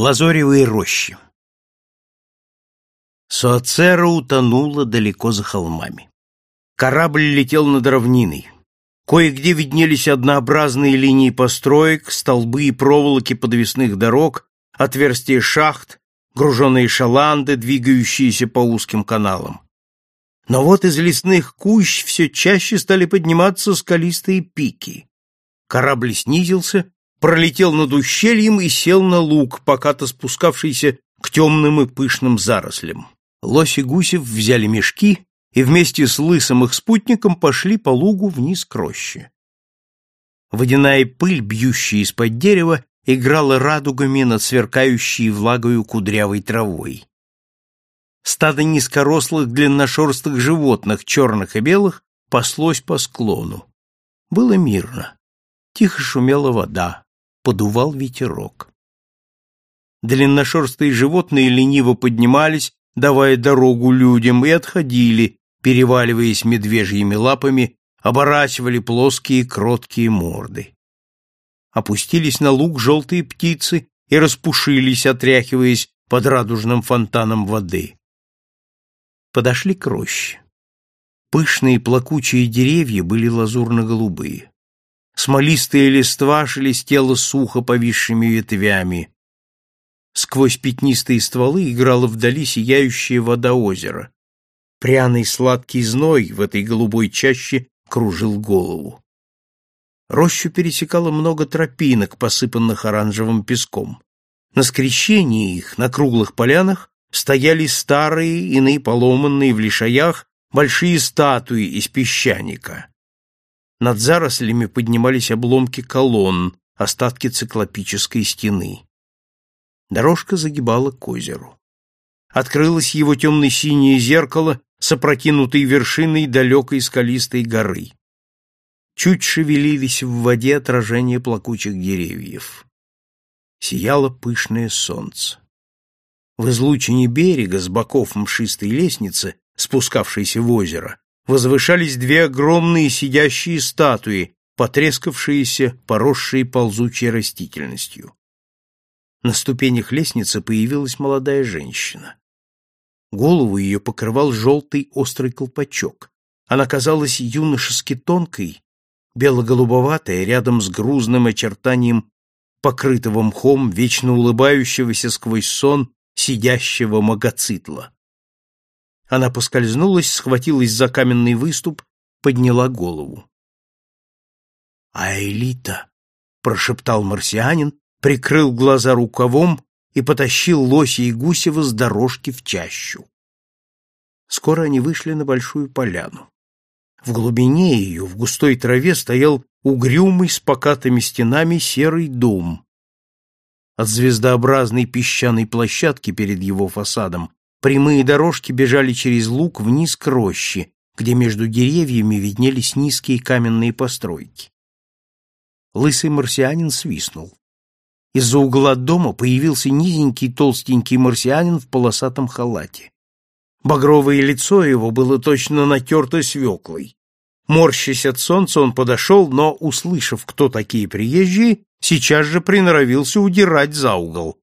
В лазоревой роще. Суацера утонула далеко за холмами. Корабль летел над равниной. Кое-где виднелись однообразные линии построек, столбы и проволоки подвесных дорог, отверстия шахт, груженные шаланды, двигающиеся по узким каналам. Но вот из лесных кущ все чаще стали подниматься скалистые пики. Корабль снизился, пролетел над ущельем и сел на луг, покато спускавшийся к темным и пышным зарослям. Лось и Гусев взяли мешки и вместе с лысым их спутником пошли по лугу вниз к роще. Водяная пыль, бьющая из-под дерева, играла радугами над сверкающей влагою кудрявой травой. Стадо низкорослых длинношерстых животных, черных и белых, паслось по склону. Было мирно. Тихо шумела вода, подувал ветерок. Длинношерстые животные лениво поднимались, давая дорогу людям, и отходили, переваливаясь медвежьими лапами, оборачивали плоские кроткие морды. Опустились на луг желтые птицы и распушились, отряхиваясь под радужным фонтаном воды. Подошли к роще. Пышные плакучие деревья были лазурно-голубые. Смолистые листва шелестело сухо повисшими ветвями. Сквозь пятнистые стволы играла вдали сияющая вода озера. Пряный сладкий зной в этой голубой чаще кружил голову. Рощу пересекало много тропинок, посыпанных оранжевым песком. На скрещении их, на круглых полянах, стояли старые, иные поломанные в лишаях, большие статуи из песчаника. Над зарослями поднимались обломки колонн, остатки циклопической стены. Дорожка загибала к озеру. Открылось его темно-синее зеркало с опрокинутой вершиной далекой скалистой горы. Чуть шевелились в воде отражения плакучих деревьев. Сияло пышное солнце. В излучине берега с боков мшистой лестницы, спускавшейся в озеро, возвышались две огромные сидящие статуи, потрескавшиеся, поросшие ползучей растительностью. На ступенях лестницы появилась молодая женщина. Голову ее покрывал желтый острый колпачок. Она казалась юношески тонкой, бело-голубоватая, рядом с грузным очертанием покрытого мхом, вечно улыбающегося сквозь сон сидящего магоцитла. Она поскользнулась, схватилась за каменный выступ, подняла голову. — Аэлита! — прошептал марсианин, прикрыл глаза рукавом и потащил лося и гусева с дорожки в чащу. Скоро они вышли на большую поляну. В глубине ее, в густой траве, стоял угрюмый с покатыми стенами серый дом, от звездообразной песчаной площадки перед его фасадом прямые дорожки бежали через луг вниз к роще, где между деревьями виднелись низкие каменные постройки. Лысый марсианин свистнул. Из-за угла дома появился низенький толстенький марсианин в полосатом халате. Багровое лицо его было точно натерто свеклой. Морщась от солнца, он подошел, но, услышав, кто такие приезжие, сейчас же приноровился удирать за угол.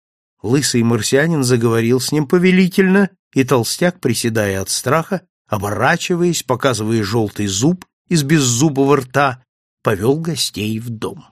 Лысый марсианин заговорил с ним повелительно, и толстяк, приседая от страха, оборачиваясь, показывая желтый зуб из беззубого рта, повел гостей в дом.